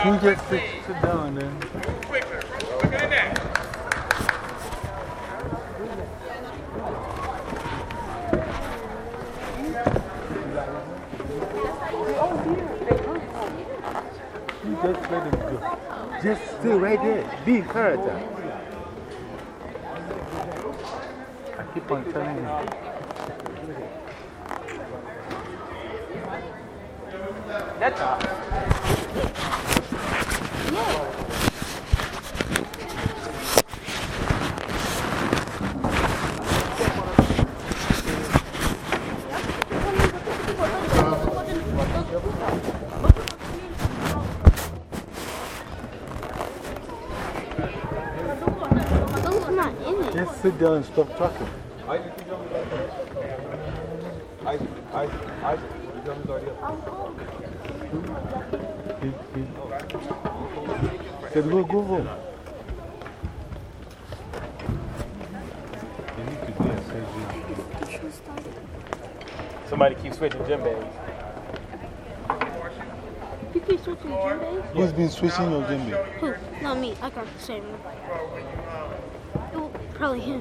Can you just sit, sit down then? Quicker. Quicker than that. You just let him go. Just stay right there. Be in character. I keep on telling you. That's all. Those not in it. Just sit down and stop talking. He, he said, go, go home. You need to do a surgery. Somebody keeps switching gym bags. You keep switching gym days? Who's been switching your gym bag? Who? Not me. I got the same one. Oh, probably him.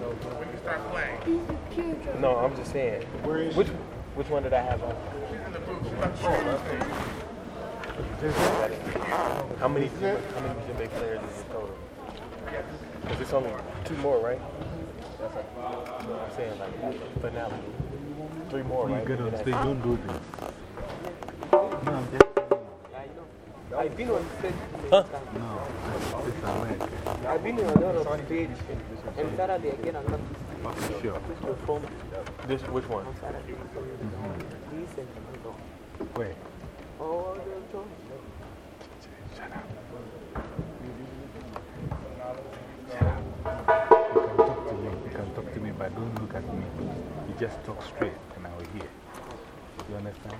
No, I'm just saying. which, which one did I have on? She's in The booth? How many, how many djembe players is it total? Because it's only two more, right? That's a, you know what I'm saying? Like, finale. Three more, You right? get on Then stage, don't do this. I've been on stage. No, this America. I've been on another stage. And Saturday again, I'm not sure. This, which one? Mm-hmm. Where? Oh, the John. Shut up. Shut up. You can talk to me, you can talk to me, but don't look at me. You just talk straight and I will hear. You understand?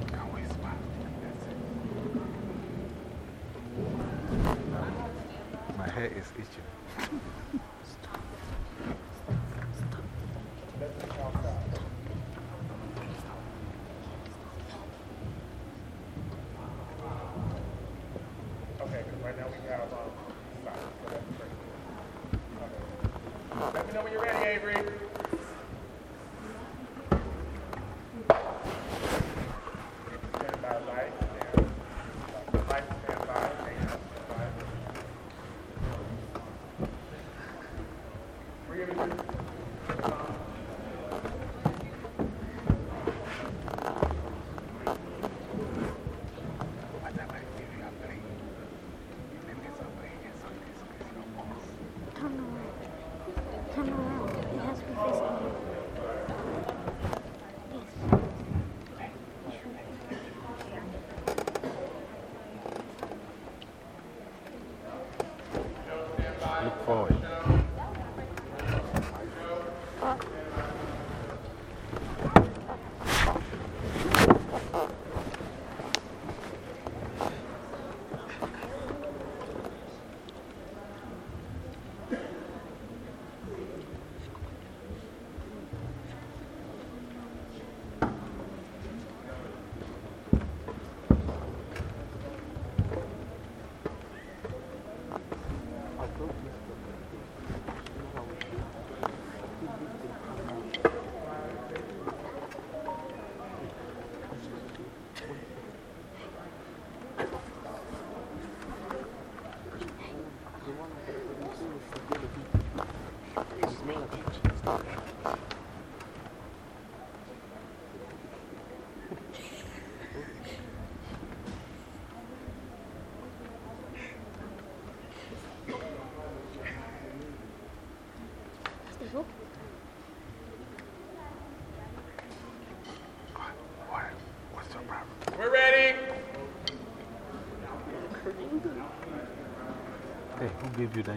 You can whisper. That's it. Is itching. Okay, right now we have. Um,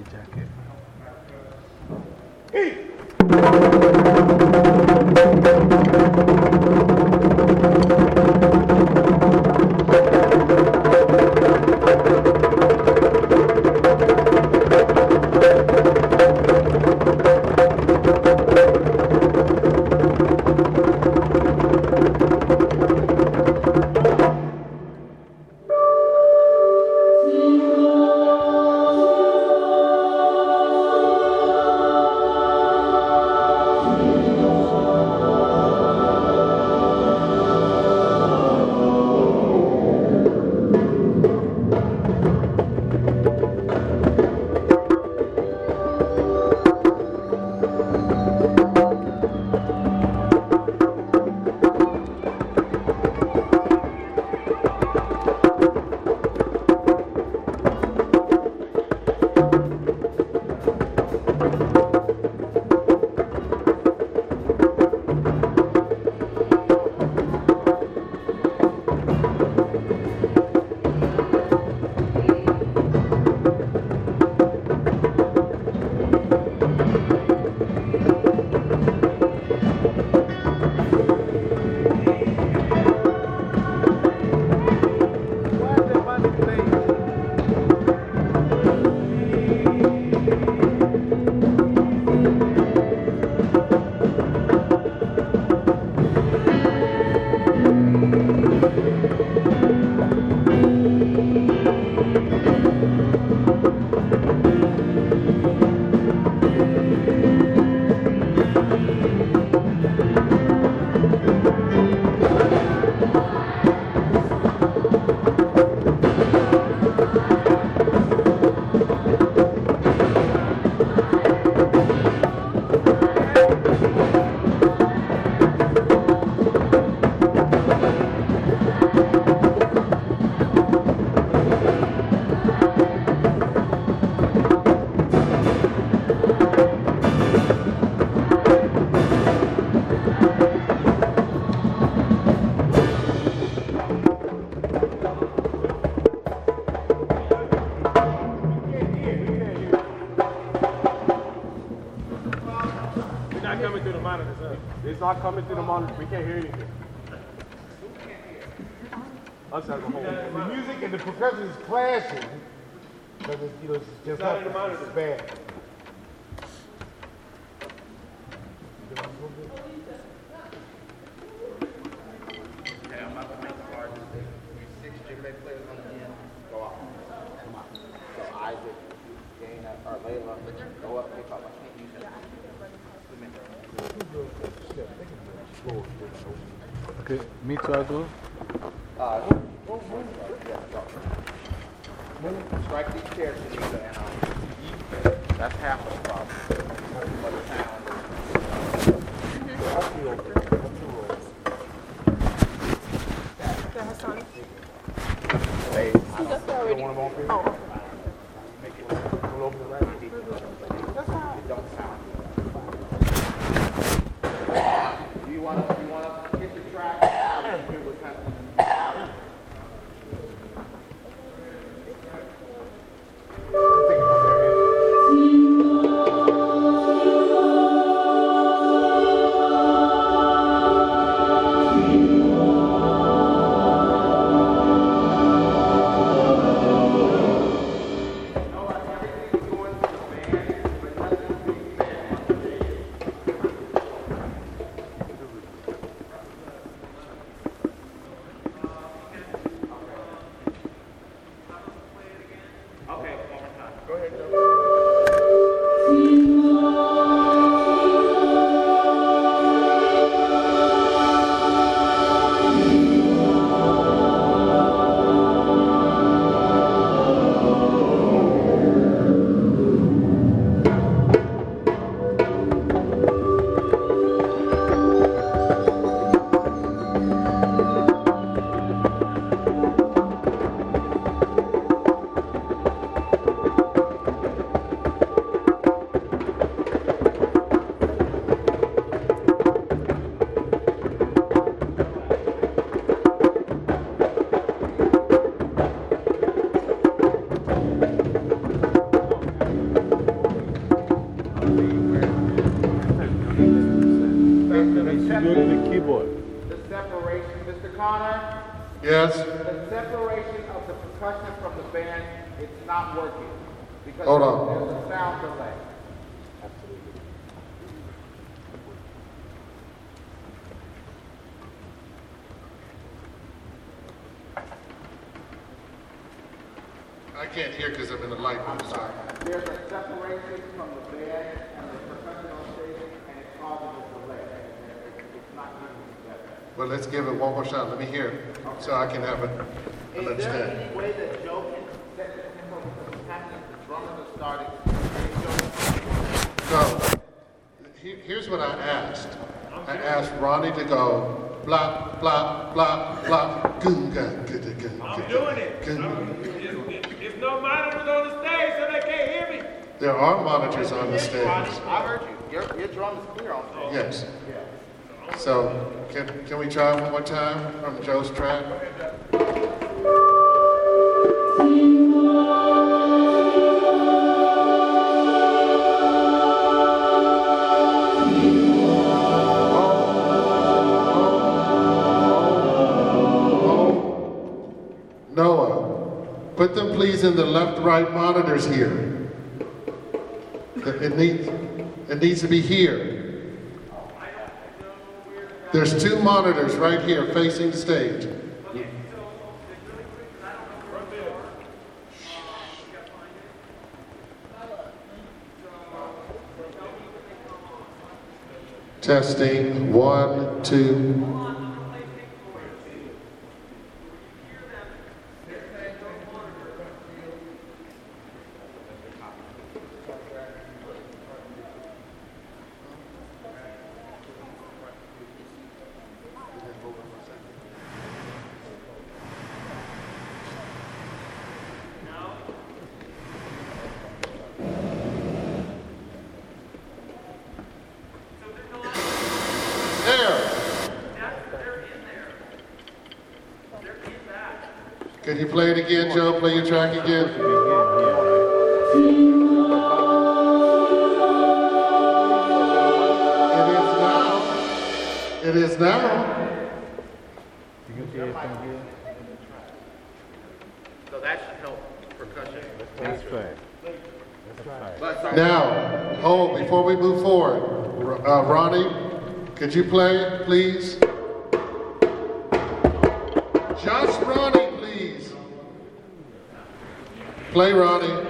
that jacket? not can't hear anything. Us as a whole. The music and the percussion is clashing. Because it's, you know, it's just not up, in the monitor. It's bad. And I'm about to make the hard decision. Your six djembe players on the end, go out. Come on. So Isaac, Dana, or Layla, go up, pick up. I can't use that. Okay, me too, I go. Uh, yeah, go. Strike these chairs to Nita and um, that's half of the problem. But the town is- They- It Well, let's give it one more shot. Let me hear it so I can have it. Is there any way that Joe can set because happening, the drummers are starting, and Joe So, he- here's what I asked. I asked Ronnie to go blah, blah, blah, blah, goon, gun, good, good, good. I'm doing it. It's no monitors on the stage, so they can't hear me. There are monitors on the stage. I heard you. Your, your drum is clear on stage. Yes. So, can, can we try one more time from Joe's track? Noah, put them please in the left-right monitors here. It needs, it needs to be here. There's two monitors right here facing the stage. Testing, one, two. There. Can you play it again, Joe? Play your track again. It is now. It is now. Do you hear from here? So that should help percussion. That's right. That's right. But sorry. Now, hold, before we move forward, uh, Ronnie, could you play, please? Play, Ronnie.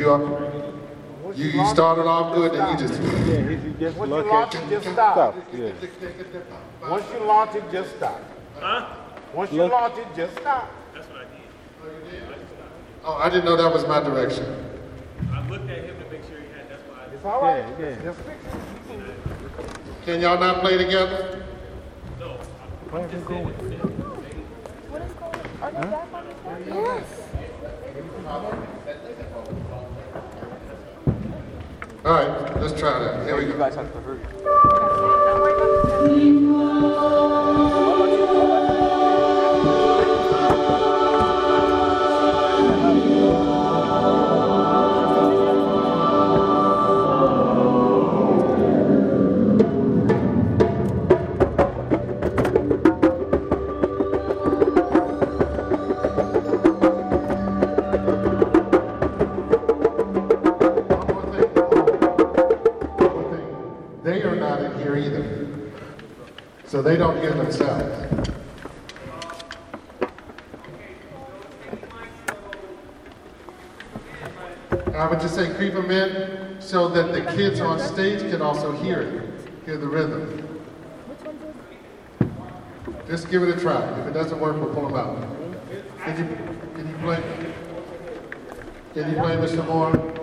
You are, you, you started off good, and you just. Yeah, he, he just Once you look launch it, just stop. Yeah. Once you launch it, just stop. Huh? Once you Look. launch it, just stop. Oh, oh, I didn't know that was my direction. I looked at him to make sure he had that's why I did. It's all right. Yeah, yeah. Just fix it. Can y'all not play together? No. Where are we going? What is going on? Are they back on the phone? Yes. All right, let's try that. Here we You go. guys have to hurry. So they don't hear themselves. I would just say creep them in so that the kids on stage can also hear it, hear the rhythm. Just give it a try. If it doesn't work, we'll pull them out. Can you, can you play? Can you play, Mr. Moore?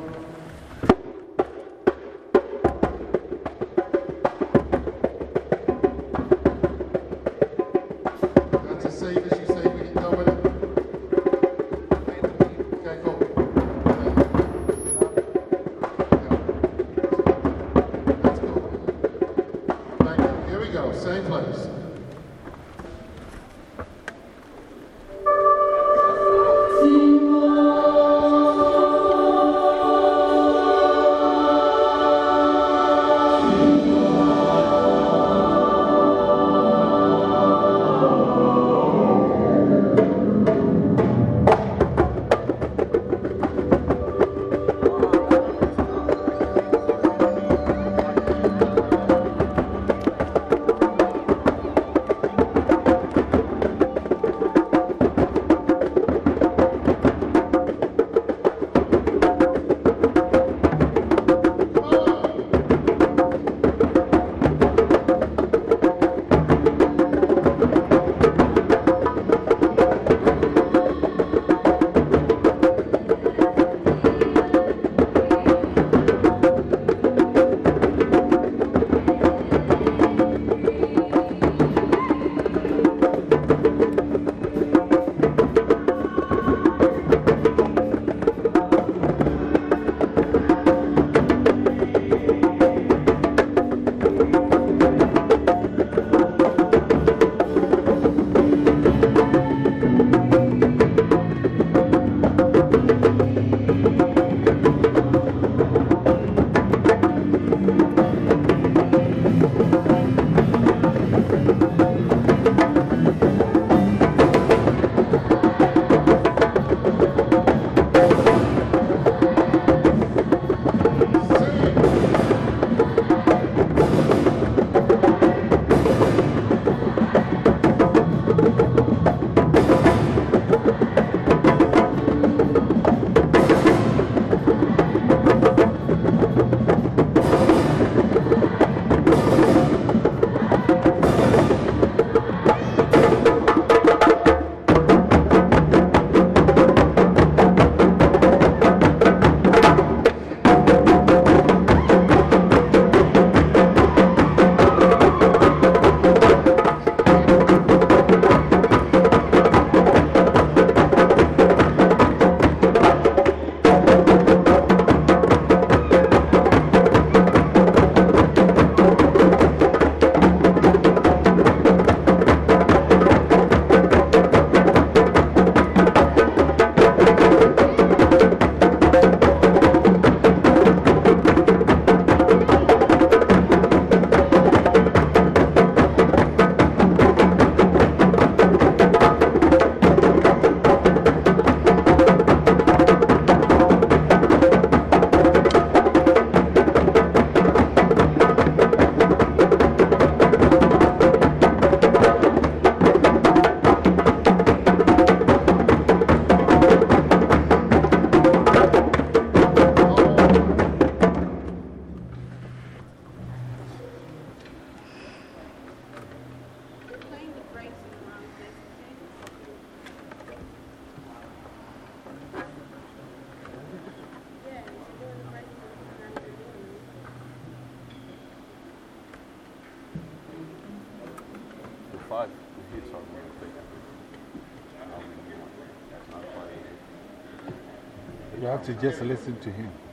You have to just listen to him.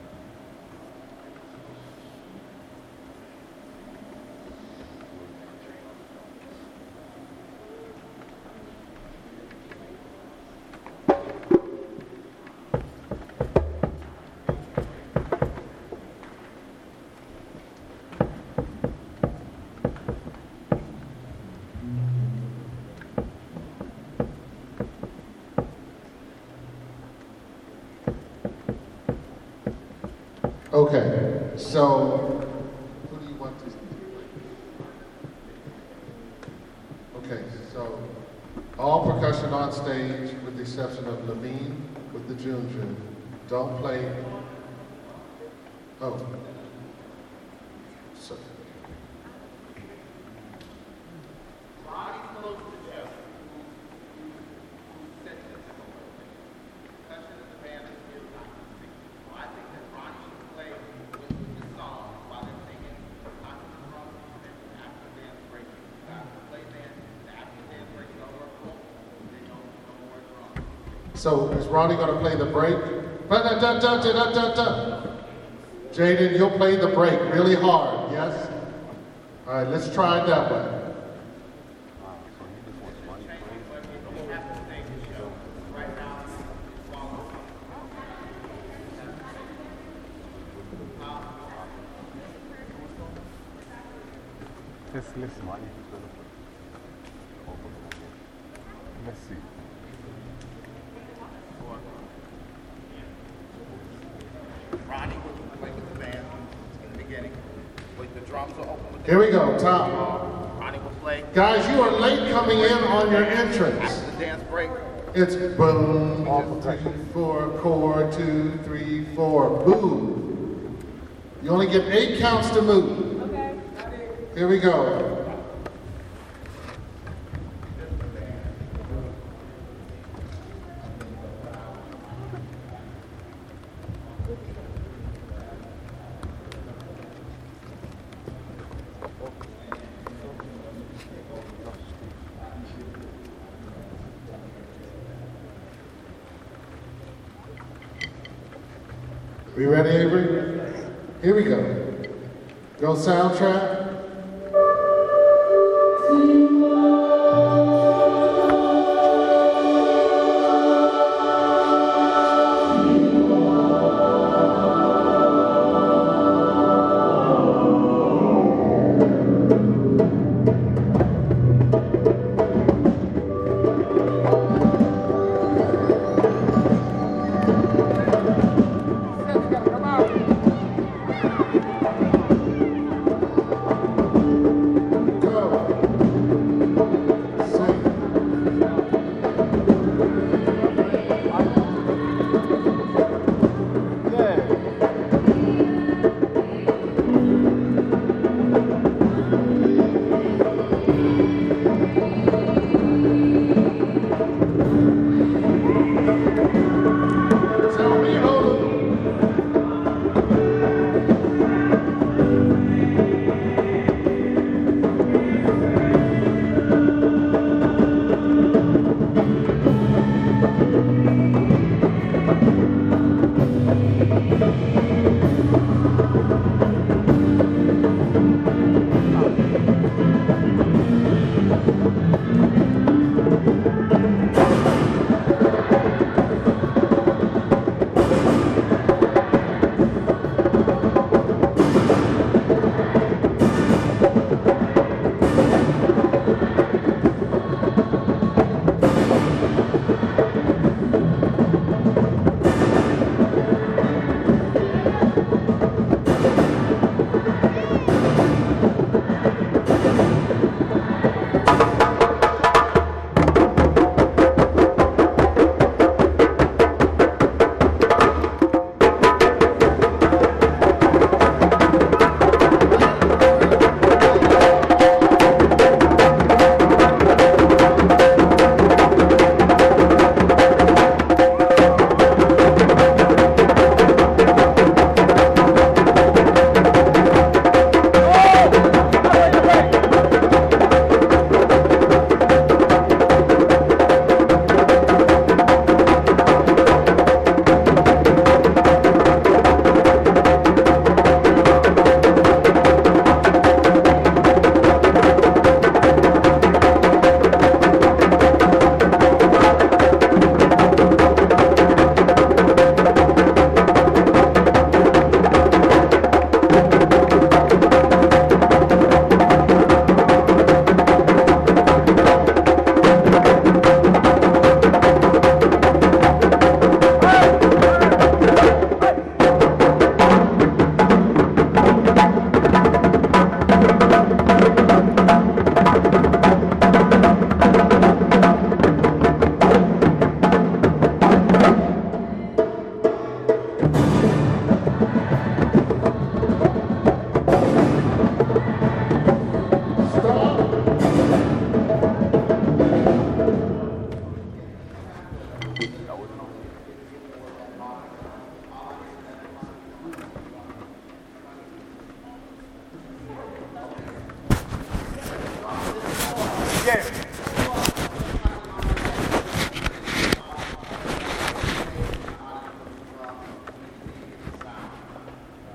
Okay, so who do you want to? Okay, so all percussion on stage, with the exception of Levine with the djun djun. Don't play. Oh. So, so is Ronnie going to play the break? Jaden, you'll play the break really hard, yes? All right, let's try it that way. Just listen. Money is going to put. Open the game. Let's see. Ronnie will play with the band in the beginning. Wait, the drums are open with Here we go, top. Ronnie will play Guys, you are late coming in on your entrance. after the dance break. It's boom, two, four, core, two, three, four, boom. You only get eight counts to move. Okay. Here we go. We ready, Avery? Here we go. Go soundtrack.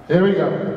Here we go.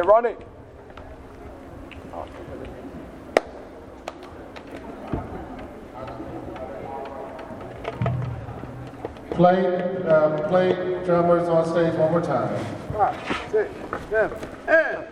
ironic. Play, um, play drummers on stage one more time. Five, six, seven, eight.